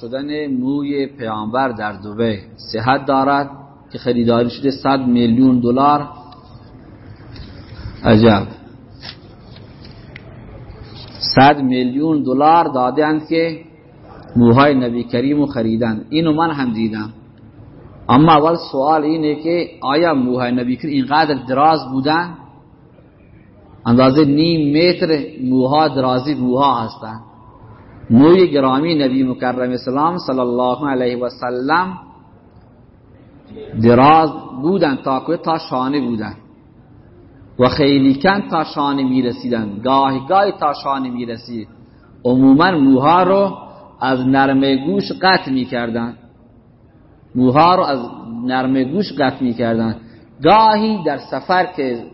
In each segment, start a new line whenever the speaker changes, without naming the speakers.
شدن موی پیامبر در دوبه صحت دارد که خریداری شده 100 میلیون دلار. عجب. 100 میلیون دلار دادند که موهای نبی کریم خریدن اینو من هم دیدم. اما اول سوال اینه که آیا موهای نبی کریم اینقدر دراز بودن اندازه نیم متر موها درازی موها هستند. موی گرامی نبی مکرم اسلام صلی الله علیه و سلم دراز بودن تا تا شانه بودن. و خیلی کن تا شانه می رسیدن گاهی گاهی تا شانه می رسید عموما موها رو از نرم گوش قطع می کردن موها رو از نرم گوش قطع می کردن گاهی در سفر که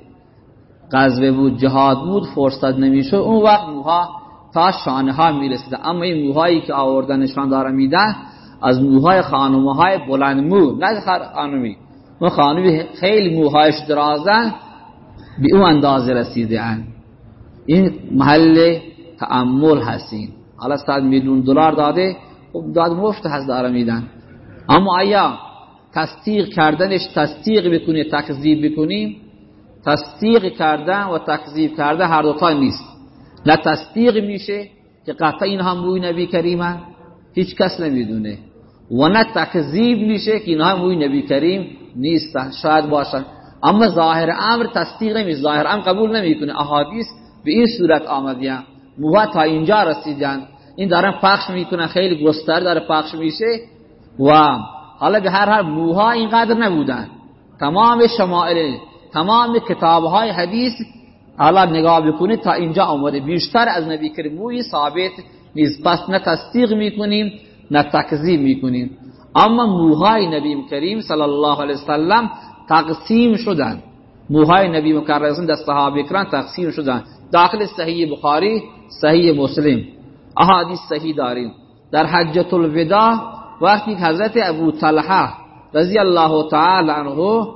غزوه بود جهاد بود فرصت نمیشه اون وقت موها تا شانه ها می‌رسیده. اما این موهایی که آوردن نشان داره میدن از موهای خانومه های بلند مو. نه خانومی اون خانومی خیلی موهایش درازن به اون اندازه رسیده ان این محل تعمل هستین. حالا 100 میلیون دلار داده خب داد مفت هست داره میدن. اما آیا تصدیق کردنش تصدیق بکنی تکذیب بکنیم تصدیق کردن و تکذیب کردن هر دوتا نیست. نه تصدیق میشه که قطعا اینها موی نبی کریمن. هیچ کس نمی‌دونه. و نه تکذیب میشه که اینها موی نبی کریم نیستن. شاید باشن اما ظاهر امر تصدیق نمیشه. ظاهر امر قبول نمی‌کنه. احادیث به این صورت آمدیان. موها تا اینجا رسیدن. این دارن پخش می‌کنن. خیلی گستر داره پخش میشه. و حالا به هر حال موها اینقدر نبودن. تمام شمائل تمام کتابهای حدیث حالا نگاه بکنید تا اینجا آمده. بیشتر از نبی کریم ثابت نیست پس نه تصدیق می‌کنیم نه تکذیب می‌کنیم. اما موهای نبی کریم صلی الله علیه وسلم تقسیم شدن. موهای نبی مکرم در صحابه کرام تقسیم شدن. داخل صحیح بخاری صحیح مسلم. احادیث صحیح داریم. در حجت الوداع وقتی حضرت ابو طلحه رضی الله تعالی عنه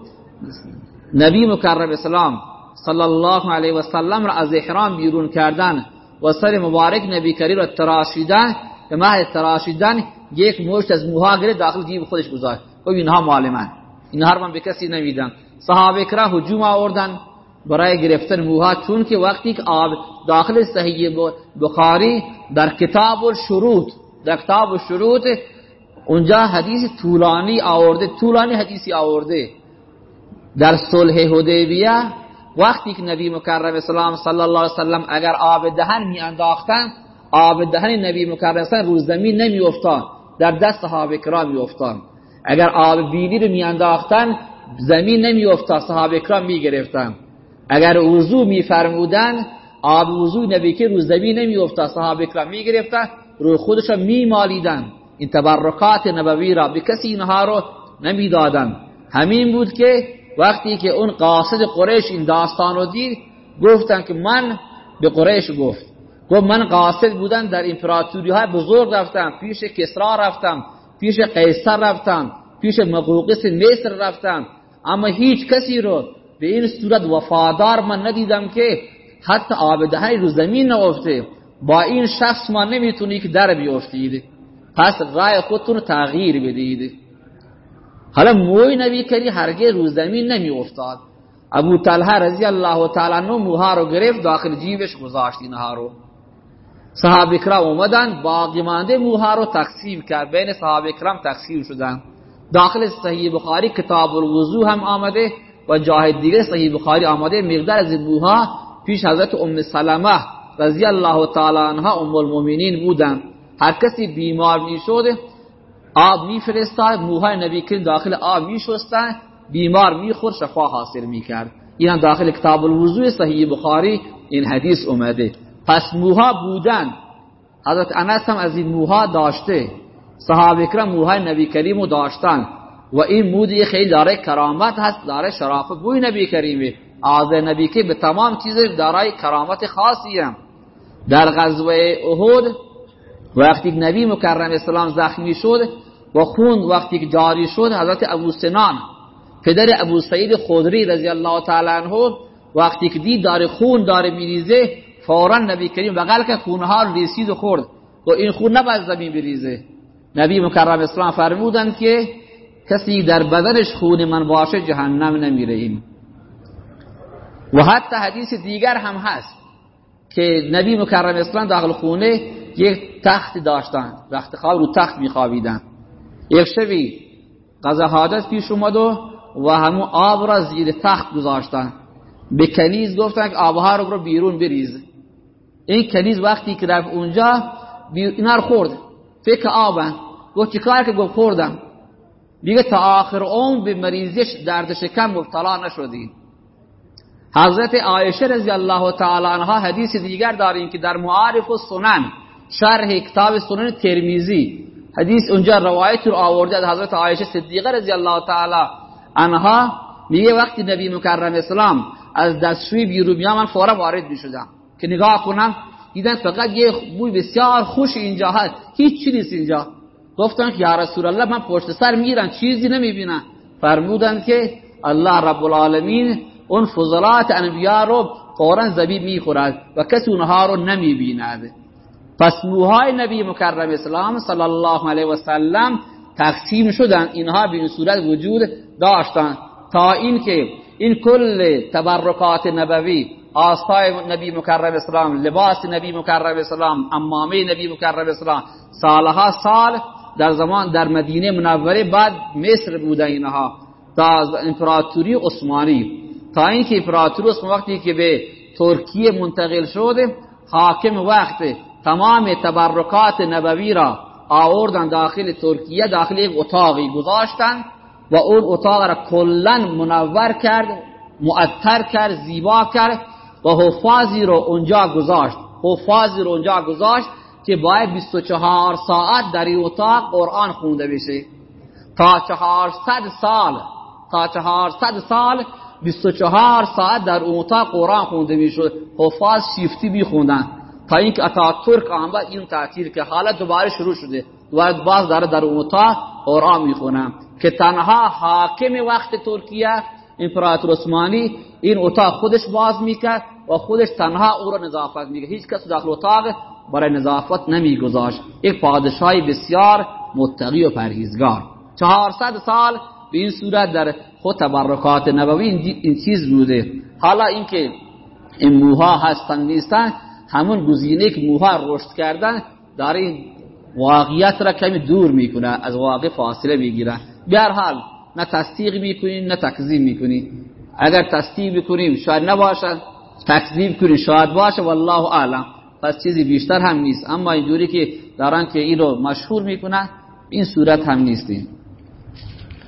نبی مکرم اسلام صلی الله علیه و سلم را از احرام بیرون کردن و سر مبارک نبی کریم را تراشیدن به محل تراشیدن یک مشت از موها داخل جیب خودش گذاشت. و اینها مال من اینها رو من به کسی نمیدم. صحابه کرام هجوم آوردن برای گرفتن موها چون که وقتی که آب داخل صحیح بخاری در کتاب الشروط در کتاب الشروط اونجا حدیث طولانی آورده طولانی حدیثی آورده. در صلح حدیبیه وقتی که نبی مکرم اسلام صلی الله علیه وسلم اگر آب دهن می انداختن آب دهن نبی مکرم اسلام روز زمین نمی افتاد در دست صحابه کرام می افتاد. اگر آب بیلی رو می انداختن زمین نمی افتاد صحابه کرام می گرفتن. اگر وضو می فرمودن آب وضو نبی که روز زمین نمی افتاد صحابه کرام می گرفتن روی خودشون می مالیدن. این تبرکات نبوی را به کسی اینها رو نمی دادن. همین بود که وقتی که اون قاصد قریش این داستان رو دید گفتن که من به قریش گفت. گفت من قاصد بودن در امپراتوری های بزرگ رفتم پیش کسرا رفتم پیش قیصر رفتم پیش مقوقس مصر رفتم. اما هیچ کسی رو به این صورت وفادار من ندیدم که حتی آب دهنی رو زمین نافته با این شخص ما نمی‌تونی که در بیافتید. پس رای خودتون تغییر بدید. حالا موی نبی کری هرگز روز زمین نمی افتاد ابو طلحه رضی الله تعالی عنہ موها رو گرفت داخل جیبش گذاشت اینها رو. صحابه کرام اومدن باقی مانده موها رو تقسیم کرد. بین صحابه کرام تقسیم شدن. داخل صحیح بخاری کتاب الوضو هم آمده و جای دیگه صحیح بخاری آمده. مقدار از موها پیش حضرت ام سلمه رضی الله تعالی عنها ام المؤمنین بودن. هر کسی بیمار می‌شد آب میفرستاد موهای نبی کریم داخل آب میشستن بیمار میخور شفا حاصل می‌کرد. این هم داخل کتاب الوضوع صحیح بخاری این حدیث اومده. پس موها بودن. حضرت انس هم از این موها داشته. صحابه کرام موهای نبی کریم داشتن. و این مودی خیلی داره کرامت هست داره شرافت. بوی نبی کریمه آز نبی که به تمام چیز دارای کرامت خاصی هم. در غزوه احد وقتی نبی مکرم اسلام زخمی شد و خون وقتی که جاری شد حضرت ابو سنان پدر ابو سعید خودری رضی الله تعالی عنه وقتی که دید داره خون داره میریزه فورا نبی کریم بغل که خونها ریسید و خورد. و این خون نباید زمین بریزه. نبی مکرم اسلام فرمودند که کسی در بدنش خون من باشه جهنم نمیره این. و حتی حدیث دیگر هم هست که نبی مکرم اسلام داخل خونه یک تخت داشتن. رخت خواب رو تخت میخوابیدن. یک شبی قضا حاجت پیش اومد و و همون آب را زیر تخت گذاشتن به کنیز گفتن که آبها رو برو بیرون بریز این کنیز وقتی که رفت اونجا اینا رو خورد فکر آبن گفت چیکار که گفت خوردم دیگه تا آخر اون به مریضیش درد شکم مبتلا نشدی حضرت عایشه رضی الله تعالی عنها حدیث دیگر داریم که در معارف و سنن شرح کتاب سنن ترمیزی حدیث اونجا روایت رو آورده از حضرت عایشه صدیقه رضی الله تعالی عنها. میگه وقتی نبی مکرم اسلام از دستشوی بیرون میام من فورا وارد می‌شدم که نگاه کنم دیدن فقط یه بوی بسیار خوش اینجا هست. هیچ چی نیست اینجا. گفتن که یا رسول الله من پشت سر میرم چیزی نمی‌بینم. فرمودن که الله رب العالمین اون فضلات انبیا رو فورا زبیب می‌خورد و کسی اونها رو نمی‌بیند. پس موهای نبی مکرم اسلام صلی الله علیه و سلم تقسیم شدن. اینها به این صورت وجود داشتن. تا اینکه این کل تبرکات نبوی آستای نبی مکرم اسلام لباس نبی مکرم اسلام امامه نبی مکرم اسلام سالها سال در زمان در مدینه منوره بعد مصر بوده اینها. تا امپراتوری عثمانی. تا اینکه امپراتوری عثمانی وقتی که به ترکیه منتقل شده حاکم وقت تمام تبرکات نبوی را آوردن داخل ترکیه داخل یک اتاقی گذاشتن و اون اتاق را کلا منور کرد معطر کرد زیبا کرد و حفاظی رو اونجا گذاشت. حفاظی رو اونجا گذاشت که باید 24 ساعت در این اتاق قرآن خونده بشه. تا 400 سال تا 400 سال 24 ساعت در اون اتاق قرآن خونده می‌شد. حفاظ شیفتی میخوندن. تا اینکه اتا ترک آمد این تعطیل که حالا دوباره شروع شده دوباره باز داره در اون اتاق قرآن می‌خونن که تنها حاکم وقت ترکیه امپراتور عثمانی این اتاق خودش باز می‌کرد و خودش تنها او را نظافت می‌کرد هیچ کس داخل اتاق برای نظافت نمیگذاشت یک پادشاهی بسیار متقی و پرهیزگار چهارصد سال به این صورت در خود تبرکات نبوی این چیز بوده حالا اینکه این موها هستن نیستن همون گزینه که موها رشد کردن در این واقعیت را کمی دور می‌کنه از واقع فاصله می‌گیره. به حال نه تصدیق می‌کنیم نه تکذیب می‌کنیم اگر تصدیق می‌کنیم شاید نباشد تکذیب کنیم شاید باشه والله اعلم. پس چیزی بیشتر هم نیست. اما اینجوری که دارن که این رو مشهور می‌کنن این صورت هم نیستیم.